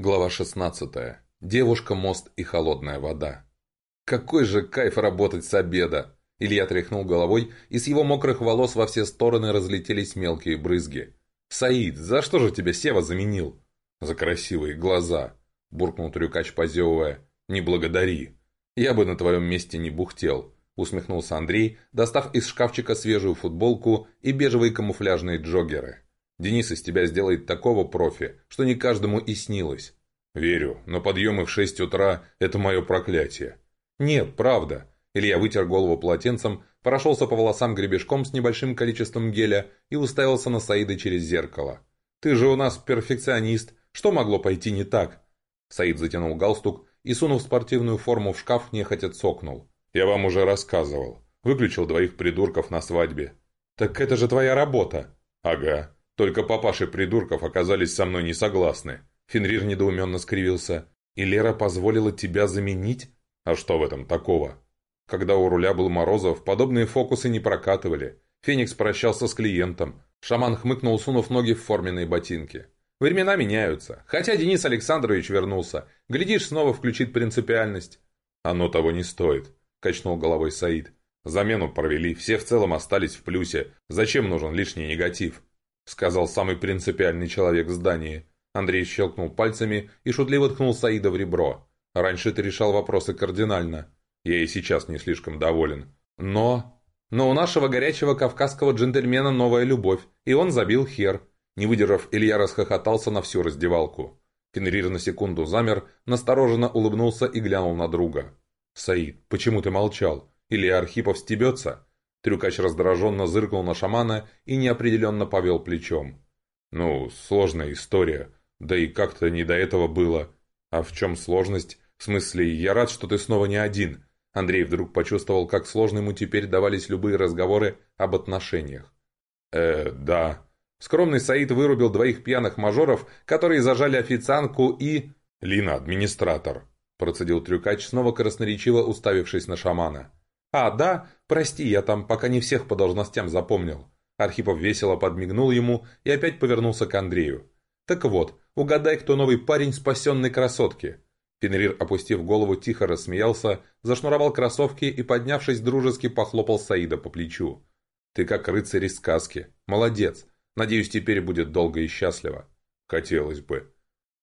Глава 16. Девушка, мост и холодная вода. Какой же кайф работать с обеда! Илья тряхнул головой, и с его мокрых волос во все стороны разлетелись мелкие брызги. «Саид, за что же тебя Сева заменил?» «За красивые глаза», — буркнул трюкач, позевывая. «Не благодари. Я бы на твоем месте не бухтел», — усмехнулся Андрей, достав из шкафчика свежую футболку и бежевые камуфляжные джоггеры. Денис из тебя сделает такого профи, что не каждому и снилось. Верю, но подъемы в шесть утра – это мое проклятие. Нет, правда. Илья вытер голову полотенцем, прошелся по волосам гребешком с небольшим количеством геля и уставился на Саида через зеркало. «Ты же у нас перфекционист. Что могло пойти не так?» Саид затянул галстук и, сунув спортивную форму в шкаф, нехотя цокнул. «Я вам уже рассказывал. Выключил двоих придурков на свадьбе». «Так это же твоя работа». «Ага. Только папаши придурков оказались со мной не согласны. Фенрир недоуменно скривился. «И Лера позволила тебя заменить? А что в этом такого?» Когда у руля был Морозов, подобные фокусы не прокатывали. Феникс прощался с клиентом. Шаман хмыкнул, сунув ноги в форменные ботинки. Времена меняются. Хотя Денис Александрович вернулся. Глядишь, снова включит принципиальность. «Оно того не стоит», — качнул головой Саид. «Замену провели, все в целом остались в плюсе. Зачем нужен лишний негатив?» Сказал самый принципиальный человек в здании. Андрей щелкнул пальцами и шутливо ткнул Саида в ребро. «Раньше ты решал вопросы кардинально. Я и сейчас не слишком доволен. Но...» «Но у нашего горячего кавказского джентльмена новая любовь, и он забил хер». Не выдержав, Илья расхохотался на всю раздевалку. Фенрир на секунду замер, настороженно улыбнулся и глянул на друга. «Саид, почему ты молчал? Или Архипов стебется?» Трюкач раздраженно зыркнул на шамана и неопределенно повел плечом. «Ну, сложная история. Да и как-то не до этого было. А в чем сложность? В смысле, я рад, что ты снова не один». Андрей вдруг почувствовал, как сложно ему теперь давались любые разговоры об отношениях. «Э, да». Скромный Саид вырубил двоих пьяных мажоров, которые зажали официантку и... «Лина, администратор», – процедил трюкач, снова красноречиво уставившись на шамана. «А, да? Прости, я там пока не всех по должностям запомнил». Архипов весело подмигнул ему и опять повернулся к Андрею. «Так вот, угадай, кто новый парень спасенной красотки». Фенрир, опустив голову, тихо рассмеялся, зашнуровал кроссовки и, поднявшись, дружески похлопал Саида по плечу. «Ты как рыцарь из сказки. Молодец. Надеюсь, теперь будет долго и счастливо». «Хотелось бы».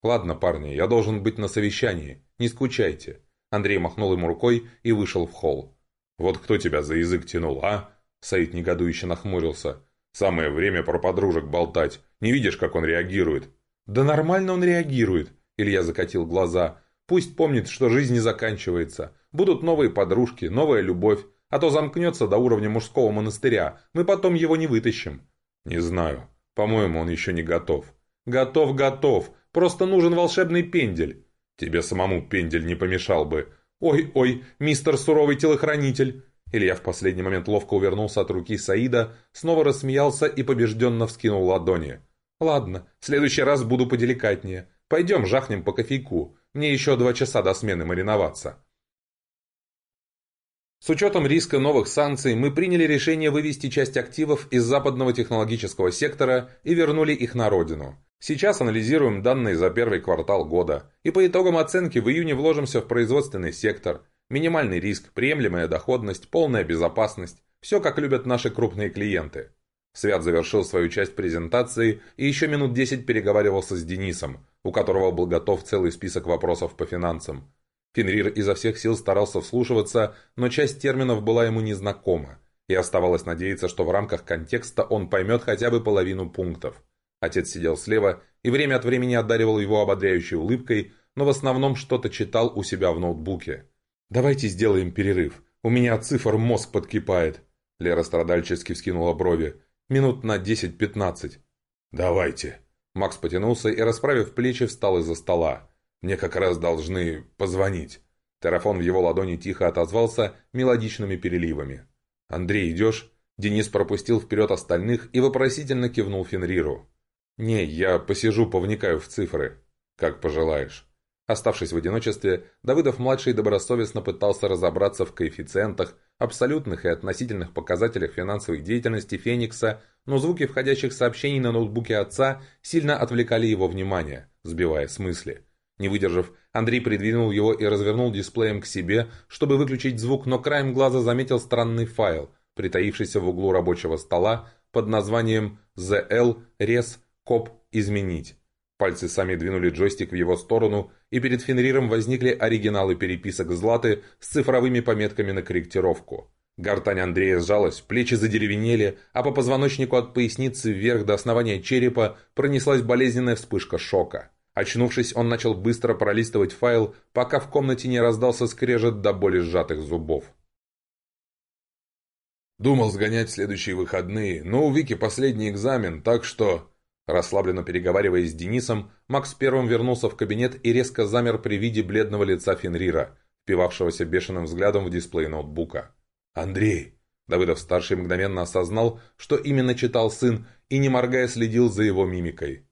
«Ладно, парни, я должен быть на совещании. Не скучайте». Андрей махнул ему рукой и вышел в холл. «Вот кто тебя за язык тянул, а?» Саид негодующе нахмурился. «Самое время про подружек болтать. Не видишь, как он реагирует?» «Да нормально он реагирует», — Илья закатил глаза. «Пусть помнит, что жизнь не заканчивается. Будут новые подружки, новая любовь. А то замкнется до уровня мужского монастыря. Мы потом его не вытащим». «Не знаю. По-моему, он еще не готов». «Готов, готов. Просто нужен волшебный пендель». «Тебе самому пендель не помешал бы. «Ой-ой, мистер суровый телохранитель!» Илья в последний момент ловко увернулся от руки Саида, снова рассмеялся и побежденно вскинул ладони. «Ладно, в следующий раз буду поделикатнее. Пойдем жахнем по кофейку. Мне еще два часа до смены мариноваться». С учетом риска новых санкций мы приняли решение вывести часть активов из западного технологического сектора и вернули их на родину. Сейчас анализируем данные за первый квартал года, и по итогам оценки в июне вложимся в производственный сектор. Минимальный риск, приемлемая доходность, полная безопасность – все как любят наши крупные клиенты. Свят завершил свою часть презентации и еще минут 10 переговаривался с Денисом, у которого был готов целый список вопросов по финансам. Фенрир изо всех сил старался вслушиваться, но часть терминов была ему незнакома, и оставалось надеяться, что в рамках контекста он поймет хотя бы половину пунктов. Отец сидел слева и время от времени одаривал его ободряющей улыбкой, но в основном что-то читал у себя в ноутбуке. «Давайте сделаем перерыв. У меня от цифр мозг подкипает». Лера страдальчески вскинула брови. «Минут на десять-пятнадцать». «Давайте». Макс потянулся и, расправив плечи, встал из-за стола. «Мне как раз должны позвонить». Терафон в его ладони тихо отозвался мелодичными переливами. «Андрей, идешь?» Денис пропустил вперед остальных и вопросительно кивнул Фенриру. «Не, я посижу, повникаю в цифры. Как пожелаешь». Оставшись в одиночестве, Давыдов-младший добросовестно пытался разобраться в коэффициентах, абсолютных и относительных показателях финансовой деятельности Феникса, но звуки входящих сообщений на ноутбуке отца сильно отвлекали его внимание, сбивая с мысли. Не выдержав, Андрей придвинул его и развернул дисплеем к себе, чтобы выключить звук, но краем глаза заметил странный файл, притаившийся в углу рабочего стола под названием ZL Cop изменить. Пальцы сами двинули джойстик в его сторону, и перед Фенриром возникли оригиналы переписок Златы с цифровыми пометками на корректировку. Гортань Андрея сжалась, плечи задеревенели, а по позвоночнику от поясницы вверх до основания черепа пронеслась болезненная вспышка шока. Очнувшись, он начал быстро пролистывать файл, пока в комнате не раздался скрежет до боли сжатых зубов. Думал сгонять следующие выходные, но у Вики последний экзамен, так что... Расслабленно переговариваясь с Денисом, Макс первым вернулся в кабинет и резко замер при виде бледного лица Фенрира, впивавшегося бешеным взглядом в дисплей ноутбука. «Андрей!» Давыдов-старший мгновенно осознал, что именно читал сын, и, не моргая, следил за его мимикой.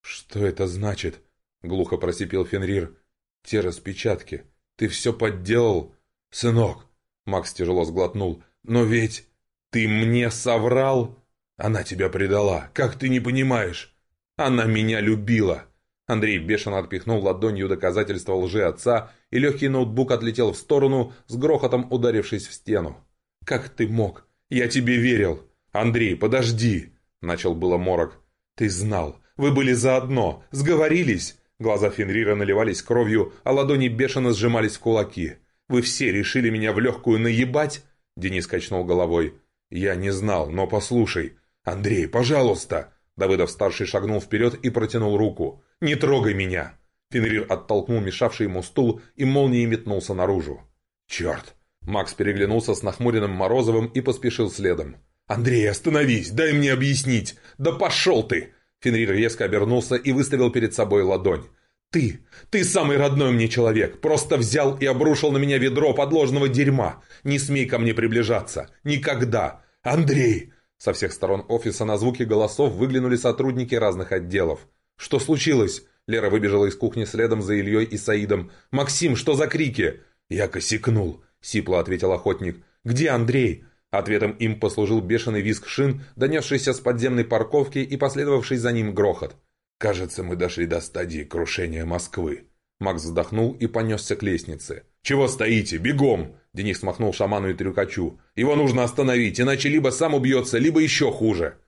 «Что это значит?» — глухо просипел Фенрир. «Те распечатки. Ты все подделал?» «Сынок!» — Макс тяжело сглотнул. «Но ведь ты мне соврал!» Она тебя предала, как ты не понимаешь? Она меня любила!» Андрей бешено отпихнул ладонью доказательства лжи отца, и легкий ноутбук отлетел в сторону, с грохотом ударившись в стену. «Как ты мог? Я тебе верил!» «Андрей, подожди!» — начал было Морок. «Ты знал! Вы были заодно! Сговорились!» Глаза Фенрира наливались кровью, а ладони бешено сжимались в кулаки. «Вы все решили меня в легкую наебать?» Денис качнул головой. «Я не знал, но послушай, «Андрей, пожалуйста!» Давыдов-старший шагнул вперед и протянул руку. «Не трогай меня!» Фенрир оттолкнул мешавший ему стул и молнией метнулся наружу. «Черт!» Макс переглянулся с нахмуренным Морозовым и поспешил следом. «Андрей, остановись! Дай мне объяснить! Да пошел ты!» Фенрир резко обернулся и выставил перед собой ладонь. «Ты! Ты самый родной мне человек! Просто взял и обрушил на меня ведро подложного дерьма! Не смей ко мне приближаться! Никогда! Андрей!» Со всех сторон офиса на звуки голосов выглянули сотрудники разных отделов. «Что случилось?» Лера выбежала из кухни следом за Ильей и Саидом. «Максим, что за крики?» «Я косякнул», — сипло ответил охотник. «Где Андрей?» Ответом им послужил бешеный визг шин, донесшийся с подземной парковки и последовавший за ним грохот. «Кажется, мы дошли до стадии крушения Москвы». Макс вздохнул и понесся к лестнице. «Чего стоите? Бегом!» Денис махнул шаману и трюкачу. «Его нужно остановить, иначе либо сам убьется, либо еще хуже!»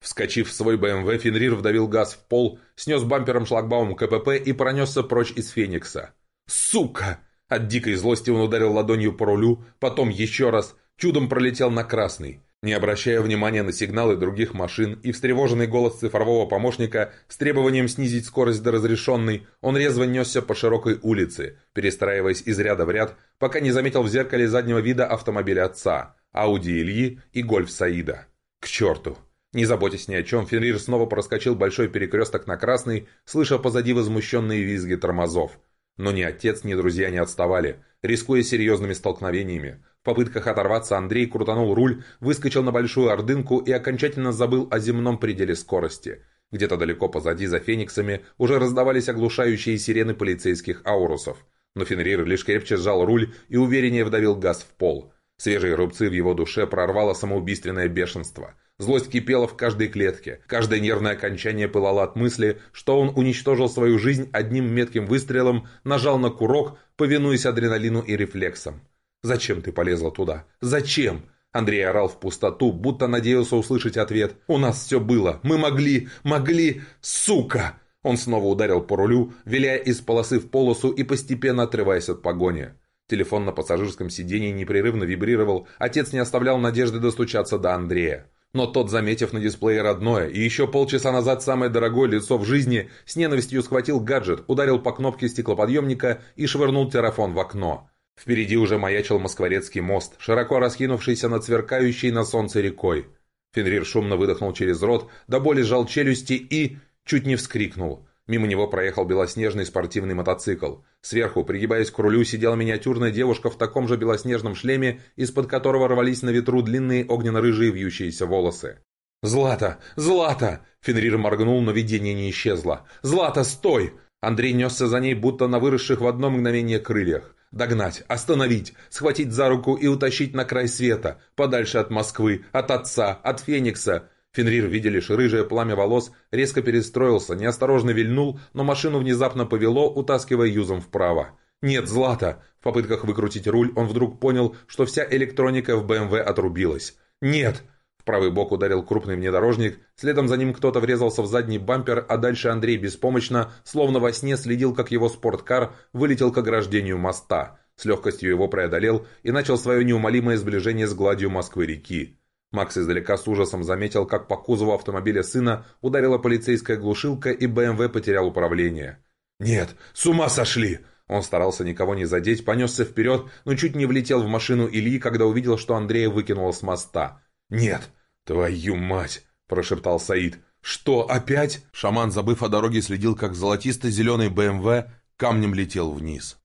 Вскочив в свой БМВ, Фенрир вдавил газ в пол, снес бампером шлагбаум КПП и пронесся прочь из Феникса. «Сука!» От дикой злости он ударил ладонью по рулю, потом еще раз, чудом пролетел на красный. Не обращая внимания на сигналы других машин и встревоженный голос цифрового помощника с требованием снизить скорость до разрешенной, он резво несся по широкой улице, перестраиваясь из ряда в ряд, пока не заметил в зеркале заднего вида автомобиля отца, Ауди Ильи и Гольф Саида. К черту! Не заботясь ни о чем, Фенрир снова проскочил большой перекресток на красный, слыша позади возмущенные визги тормозов. Но ни отец, ни друзья не отставали, рискуя серьезными столкновениями. В попытках оторваться Андрей крутанул руль, выскочил на большую ордынку и окончательно забыл о земном пределе скорости. Где-то далеко позади, за фениксами, уже раздавались оглушающие сирены полицейских аурусов. Но Фенрир лишь крепче сжал руль и увереннее вдавил газ в пол. Свежие рубцы в его душе прорвало самоубийственное бешенство. Злость кипела в каждой клетке. Каждое нервное окончание пылало от мысли, что он уничтожил свою жизнь одним метким выстрелом, нажал на курок, повинуясь адреналину и рефлексам. «Зачем ты полезла туда? Зачем?» Андрей орал в пустоту, будто надеялся услышать ответ. «У нас все было. Мы могли, могли... Сука!» Он снова ударил по рулю, виляя из полосы в полосу и постепенно отрываясь от погони. Телефон на пассажирском сиденье непрерывно вибрировал, отец не оставлял надежды достучаться до Андрея. Но тот, заметив на дисплее родное и еще полчаса назад самое дорогое лицо в жизни, с ненавистью схватил гаджет, ударил по кнопке стеклоподъемника и швырнул терафон в окно. Впереди уже маячил Москворецкий мост, широко раскинувшийся над сверкающей на солнце рекой. Фенрир шумно выдохнул через рот, до боли сжал челюсти и... чуть не вскрикнул. Мимо него проехал белоснежный спортивный мотоцикл. Сверху, пригибаясь к рулю, сидела миниатюрная девушка в таком же белоснежном шлеме, из-под которого рвались на ветру длинные огненно-рыжие вьющиеся волосы. «Злата! Злата!» Фенрир моргнул, но видение не исчезло. «Злата, стой!» Андрей несся за ней, будто на выросших в одно мгновение крыльях. Догнать, остановить, схватить за руку и утащить на край света, подальше от Москвы, от отца, от Феникса. Фенрир, видя лишь рыжее пламя волос, резко перестроился, неосторожно вильнул, но машину внезапно повело, утаскивая юзом вправо. «Нет, Злата!» В попытках выкрутить руль он вдруг понял, что вся электроника в БМВ отрубилась. «Нет!» В правый бок ударил крупный внедорожник, следом за ним кто-то врезался в задний бампер, а дальше Андрей беспомощно, словно во сне следил, как его спорткар вылетел к ограждению моста. С легкостью его преодолел и начал свое неумолимое сближение с гладью Москвы-реки. Макс издалека с ужасом заметил, как по кузову автомобиля сына ударила полицейская глушилка и БМВ потерял управление. «Нет, с ума сошли!» Он старался никого не задеть, понесся вперед, но чуть не влетел в машину Ильи, когда увидел, что Андрея выкинуло с моста. «Нет! Твою мать!» – прошептал Саид. «Что, опять?» Шаман, забыв о дороге, следил, как золотисто-зеленый БМВ камнем летел вниз.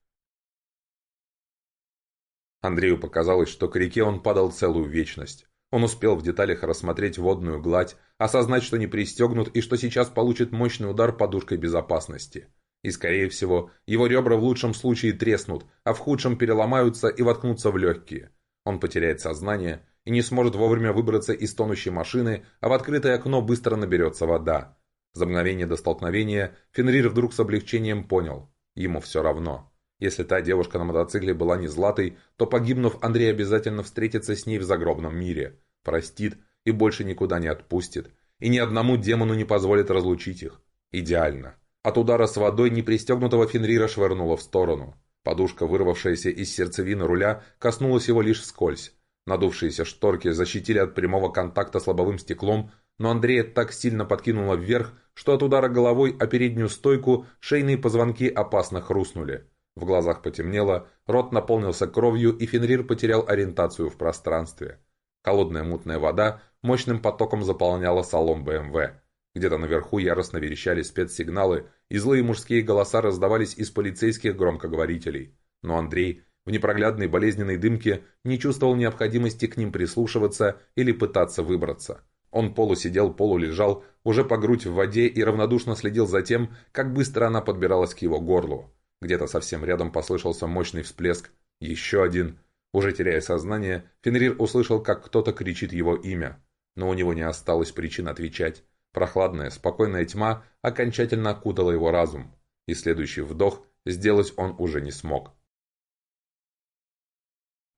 Андрею показалось, что к реке он падал целую вечность. Он успел в деталях рассмотреть водную гладь, осознать, что не пристегнут и что сейчас получит мощный удар подушкой безопасности. И, скорее всего, его ребра в лучшем случае треснут, а в худшем переломаются и воткнутся в легкие. Он потеряет сознание и не сможет вовремя выбраться из тонущей машины, а в открытое окно быстро наберется вода. За мгновение до столкновения Фенрир вдруг с облегчением понял – ему все равно. Если та девушка на мотоцикле была не златой, то погибнув, Андрей обязательно встретится с ней в загробном мире, простит и больше никуда не отпустит, и ни одному демону не позволит разлучить их. Идеально. От удара с водой непристегнутого Фенрира швырнуло в сторону. Подушка, вырвавшаяся из сердцевины руля, коснулась его лишь вскользь. Надувшиеся шторки защитили от прямого контакта с лобовым стеклом, но Андрея так сильно подкинуло вверх, что от удара головой о переднюю стойку шейные позвонки опасно хрустнули. В глазах потемнело, рот наполнился кровью, и Фенрир потерял ориентацию в пространстве. Холодная мутная вода мощным потоком заполняла салон БМВ. Где-то наверху яростно верещали спецсигналы, и злые мужские голоса раздавались из полицейских громкоговорителей. Но Андрей в непроглядной болезненной дымке не чувствовал необходимости к ним прислушиваться или пытаться выбраться. Он полусидел, полулежал, уже по грудь в воде и равнодушно следил за тем, как быстро она подбиралась к его горлу. Где-то совсем рядом послышался мощный всплеск. Еще один. Уже теряя сознание, Фенрир услышал, как кто-то кричит его имя. Но у него не осталось причин отвечать. Прохладная, спокойная тьма окончательно окутала его разум. И следующий вдох сделать он уже не смог.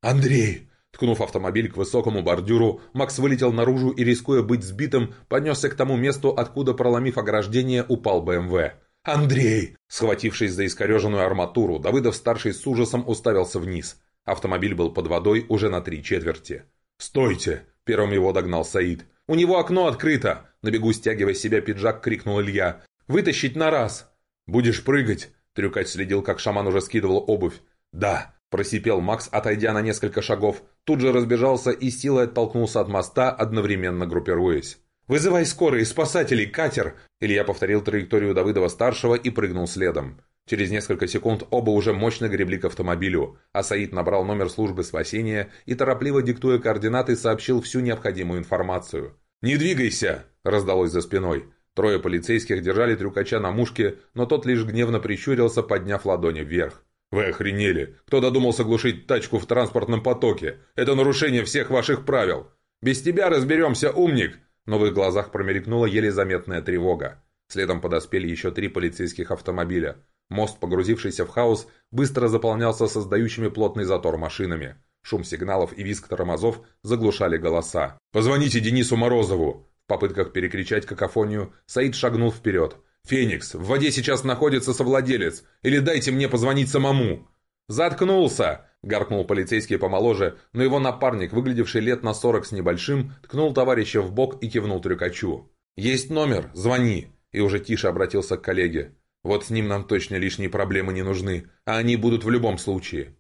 «Андрей!» Ткнув автомобиль к высокому бордюру, Макс вылетел наружу и, рискуя быть сбитым, понесся к тому месту, откуда, проломив ограждение, упал БМВ. «Андрей!» Схватившись за искореженную арматуру, Давыдов-старший с ужасом уставился вниз. Автомобиль был под водой уже на три четверти. «Стойте!» – первым его догнал Саид. «У него окно открыто!» – на бегу стягивая себя пиджак, крикнул Илья. «Вытащить на раз!» «Будешь прыгать?» – Трюкач следил, как шаман уже скидывал обувь. «Да!» Просипел Макс, отойдя на несколько шагов. Тут же разбежался и силой оттолкнулся от моста, одновременно группируясь. «Вызывай скорые, спасателей, катер!» Илья повторил траекторию Давыдова-старшего и прыгнул следом. Через несколько секунд оба уже мощно гребли к автомобилю, а Саид набрал номер службы спасения и, торопливо диктуя координаты, сообщил всю необходимую информацию. «Не двигайся!» – раздалось за спиной. Трое полицейских держали трюкача на мушке, но тот лишь гневно прищурился, подняв ладони вверх. «Вы охренели! Кто додумался глушить тачку в транспортном потоке? Это нарушение всех ваших правил! Без тебя разберемся, умник!» Но в их глазах промелькнула еле заметная тревога. Следом подоспели еще три полицейских автомобиля. Мост, погрузившийся в хаос, быстро заполнялся создающими плотный затор машинами. Шум сигналов и визг тормозов заглушали голоса. «Позвоните Денису Морозову!» В попытках перекричать какофонию, Саид шагнул вперед – «Феникс, в воде сейчас находится совладелец, или дайте мне позвонить самому!» «Заткнулся!» – гаркнул полицейский помоложе, но его напарник, выглядевший лет на сорок с небольшим, ткнул товарища в бок и кивнул трюкачу. «Есть номер, звони!» И уже тише обратился к коллеге. «Вот с ним нам точно лишние проблемы не нужны, а они будут в любом случае».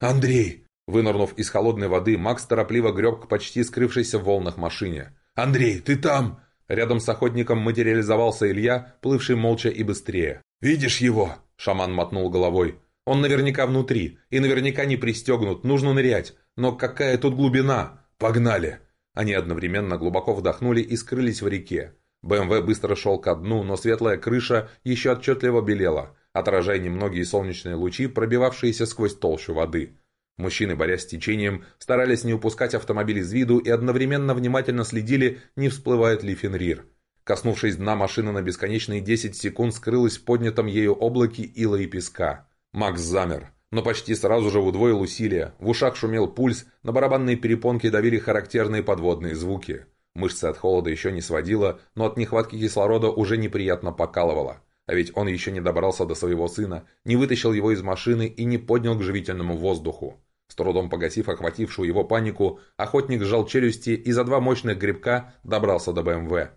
«Андрей!» Вынырнув из холодной воды, Макс торопливо греб к почти скрывшейся в волнах машине. «Андрей, ты там? Рядом с охотником материализовался Илья, плывший молча и быстрее. «Видишь его?» – шаман мотнул головой. «Он наверняка внутри, и наверняка не пристегнут, нужно нырять. Но какая тут глубина? Погнали!» Они одновременно глубоко вдохнули и скрылись в реке. БМВ быстро шел ко дну, но светлая крыша еще отчетливо белела, отражая немногие солнечные лучи, пробивавшиеся сквозь толщу воды. Мужчины, борясь с течением, старались не упускать автомобиль из виду и одновременно внимательно следили, не всплывает ли Фенрир. Коснувшись дна, машина на бесконечные 10 секунд скрылась в поднятом ею облаке ила и песка. Макс замер, но почти сразу же удвоил усилия. В ушах шумел пульс, на барабанные перепонки давили характерные подводные звуки. Мышцы от холода еще не сводило, но от нехватки кислорода уже неприятно покалывало. А ведь он еще не добрался до своего сына, не вытащил его из машины и не поднял к живительному воздуху. С трудом погасив охватившую его панику, охотник сжал челюсти и за два мощных грибка добрался до БМВ.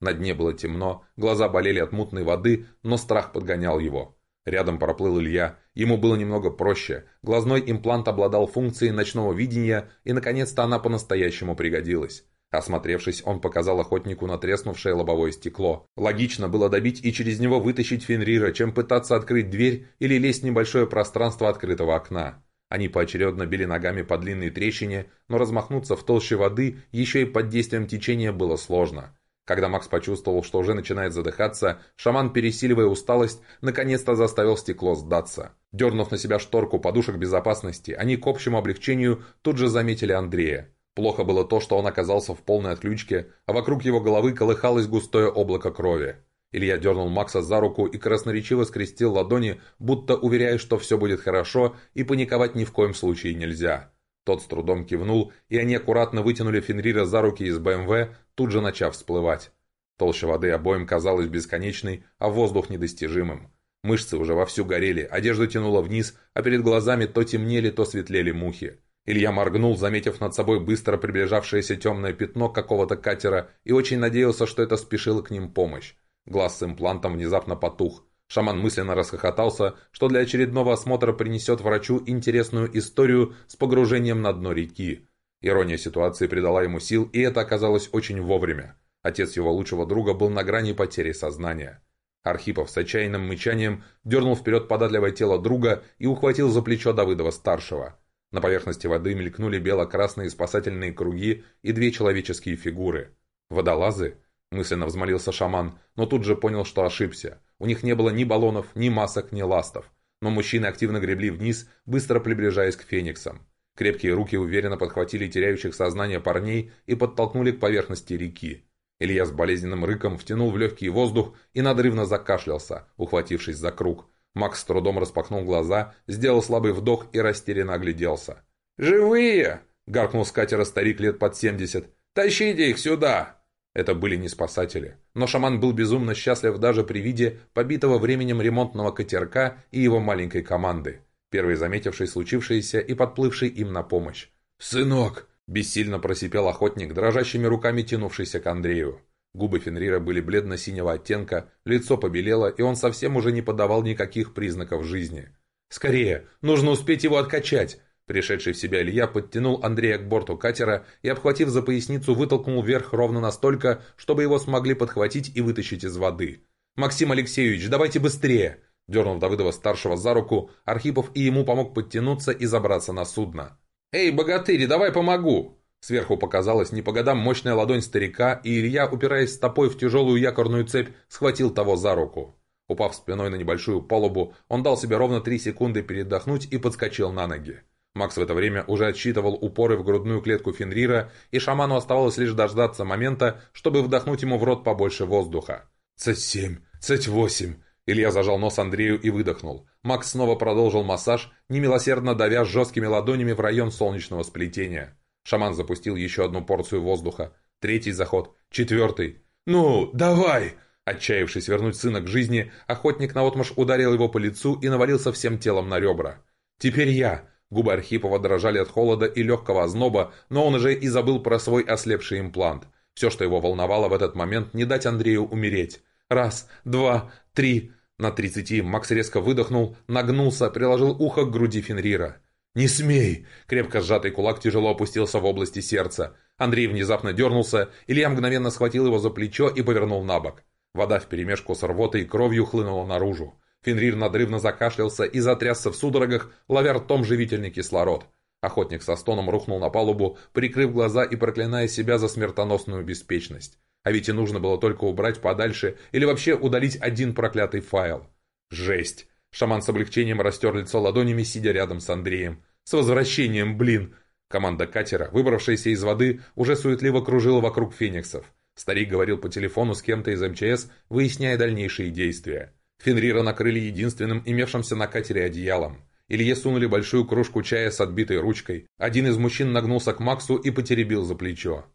На дне было темно, глаза болели от мутной воды, но страх подгонял его. Рядом проплыл Илья, ему было немного проще, глазной имплант обладал функцией ночного видения, и наконец-то она по-настоящему пригодилась. Осмотревшись, он показал охотнику на треснувшее лобовое стекло. Логично было добить и через него вытащить Фенрира, чем пытаться открыть дверь или лезть в небольшое пространство открытого окна. Они поочередно били ногами по длинной трещине, но размахнуться в толще воды еще и под действием течения было сложно. Когда Макс почувствовал, что уже начинает задыхаться, шаман, пересиливая усталость, наконец-то заставил стекло сдаться. Дернув на себя шторку подушек безопасности, они к общему облегчению тут же заметили Андрея. Плохо было то, что он оказался в полной отключке, а вокруг его головы колыхалось густое облако крови. Илья дернул Макса за руку и красноречиво скрестил ладони, будто уверяя, что все будет хорошо и паниковать ни в коем случае нельзя. Тот с трудом кивнул, и они аккуратно вытянули Фенрира за руки из БМВ, тут же начав всплывать. Толща воды обоим казалась бесконечной, а воздух недостижимым. Мышцы уже вовсю горели, одежду тянуло вниз, а перед глазами то темнели, то светлели мухи. Илья моргнул, заметив над собой быстро приближавшееся темное пятно какого-то катера, и очень надеялся, что это спешила к ним помощь. Глаз с имплантом внезапно потух. Шаман мысленно расхохотался, что для очередного осмотра принесет врачу интересную историю с погружением на дно реки. Ирония ситуации придала ему сил, и это оказалось очень вовремя. Отец его лучшего друга был на грани потери сознания. Архипов с отчаянным мычанием дернул вперед податливое тело друга и ухватил за плечо Давыдова-старшего. На поверхности воды мелькнули бело-красные спасательные круги и две человеческие фигуры. Водолазы? Мысленно взмолился шаман, но тут же понял, что ошибся. У них не было ни баллонов, ни масок, ни ластов. Но мужчины активно гребли вниз, быстро приближаясь к фениксам. Крепкие руки уверенно подхватили теряющих сознание парней и подтолкнули к поверхности реки. Илья с болезненным рыком втянул в легкий воздух и надрывно закашлялся, ухватившись за круг. Макс с трудом распахнул глаза, сделал слабый вдох и растерянно огляделся. «Живые!» — гаркнул с катера старик лет под семьдесят. «Тащите их сюда!» Это были не спасатели. Но шаман был безумно счастлив даже при виде побитого временем ремонтного катерка и его маленькой команды, первый заметивший случившееся и подплывший им на помощь. «Сынок!» – бессильно просипел охотник, дрожащими руками тянувшийся к Андрею. Губы Фенрира были бледно-синего оттенка, лицо побелело, и он совсем уже не подавал никаких признаков жизни. «Скорее! Нужно успеть его откачать!» Пришедший в себя Илья подтянул Андрея к борту катера и, обхватив за поясницу, вытолкнул вверх ровно настолько, чтобы его смогли подхватить и вытащить из воды. «Максим Алексеевич, давайте быстрее!» Дернув Давыдова-старшего за руку, Архипов и ему помог подтянуться и забраться на судно. «Эй, богатыри, давай помогу!» Сверху показалась не по годам мощная ладонь старика, и Илья, упираясь стопой в тяжелую якорную цепь, схватил того за руку. Упав спиной на небольшую палубу, он дал себе ровно три секунды передохнуть и подскочил на ноги. Макс в это время уже отсчитывал упоры в грудную клетку Фенрира, и шаману оставалось лишь дождаться момента, чтобы вдохнуть ему в рот побольше воздуха. «Цать семь! Цать восемь!» Илья зажал нос Андрею и выдохнул. Макс снова продолжил массаж, немилосердно давя жесткими ладонями в район солнечного сплетения. Шаман запустил еще одну порцию воздуха. Третий заход. Четвертый. «Ну, давай!» Отчаявшись вернуть сына к жизни, охотник наотмашь ударил его по лицу и навалился всем телом на ребра. «Теперь я!» Губы Архипова дрожали от холода и легкого озноба, но он уже и забыл про свой ослепший имплант. Все, что его волновало в этот момент, не дать Андрею умереть. Раз, два, три. На тридцати Макс резко выдохнул, нагнулся, приложил ухо к груди Фенрира. «Не смей!» Крепко сжатый кулак тяжело опустился в области сердца. Андрей внезапно дернулся, Илья мгновенно схватил его за плечо и повернул на бок. Вода вперемешку с рвотой и кровью хлынула наружу. Фенрир надрывно закашлялся и затрясся в судорогах, ловя ртом живительный кислород. Охотник со стоном рухнул на палубу, прикрыв глаза и проклиная себя за смертоносную беспечность. А ведь и нужно было только убрать подальше или вообще удалить один проклятый файл. Жесть! Шаман с облегчением растер лицо ладонями, сидя рядом с Андреем. «С возвращением, блин!» Команда катера, выбравшаяся из воды, уже суетливо кружила вокруг фениксов. Старик говорил по телефону с кем-то из МЧС, выясняя дальнейшие действия. Фенрира накрыли единственным имевшимся на катере одеялом. Илье сунули большую кружку чая с отбитой ручкой. Один из мужчин нагнулся к Максу и потеребил за плечо.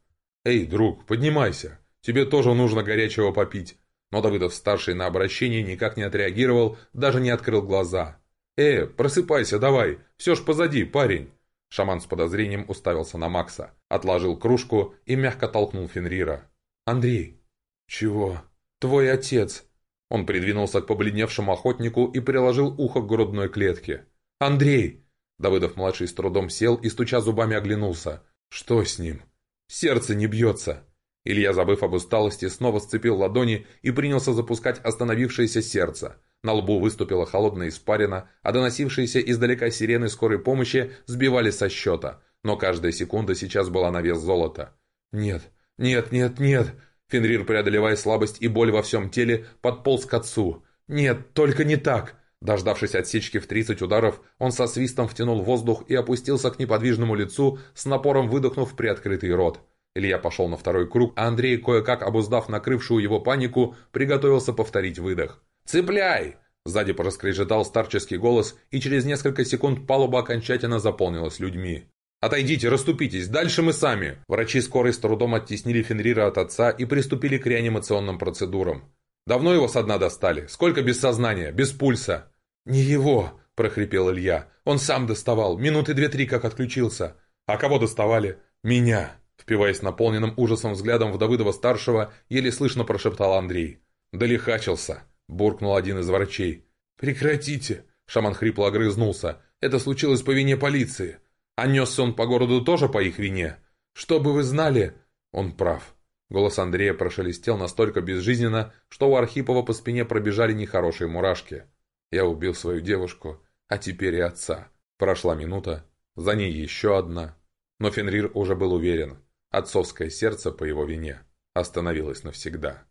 «Эй, друг, поднимайся. Тебе тоже нужно горячего попить». Но Давыдов-старший на обращение никак не отреагировал, даже не открыл глаза. «Э, просыпайся давай, все ж позади, парень!» Шаман с подозрением уставился на Макса, отложил кружку и мягко толкнул Фенрира. «Андрей!» «Чего?» «Твой отец!» Он придвинулся к побледневшему охотнику и приложил ухо к грудной клетке. «Андрей!» Давыдов-младший с трудом сел и, стуча зубами, оглянулся. «Что с ним?» «Сердце не бьется!» Илья, забыв об усталости, снова сцепил ладони и принялся запускать остановившееся сердце. На лбу выступила холодная испарина, а доносившиеся издалека сирены скорой помощи сбивали со счета. Но каждая секунда сейчас была на вес золота. «Нет, нет, нет, нет!» Фенрир, преодолевая слабость и боль во всем теле, подполз к отцу. «Нет, только не так!» Дождавшись отсечки в 30 ударов, он со свистом втянул воздух и опустился к неподвижному лицу, с напором выдохнув приоткрытый рот. Илья пошел на второй круг, а Андрей, кое-как обуздав накрывшую его панику, приготовился повторить выдох. «Цепляй!» Сзади пораскрежетал старческий голос, и через несколько секунд палуба окончательно заполнилась людьми. «Отойдите, расступитесь, дальше мы сами!» Врачи скорой с трудом оттеснили Фенрира от отца и приступили к реанимационным процедурам. «Давно его со дна достали? Сколько без сознания? Без пульса?» «Не его!» – прохрипел Илья. «Он сам доставал, минуты две-три как отключился». «А кого доставали?» «Меня!» Впиваясь наполненным ужасом взглядом в Давыдова-старшего, еле слышно прошептал Андрей. «Долихачился!» – буркнул один из врачей. «Прекратите!» – шаман хрипло огрызнулся. «Это случилось по вине полиции. А несся он по городу тоже по их вине. Чтобы вы знали...» Он прав. Голос Андрея прошелестел настолько безжизненно, что у Архипова по спине пробежали нехорошие мурашки. «Я убил свою девушку, а теперь и отца». Прошла минута, за ней еще одна. Но Фенрир уже был уверен. Отцовское сердце по его вине остановилось навсегда.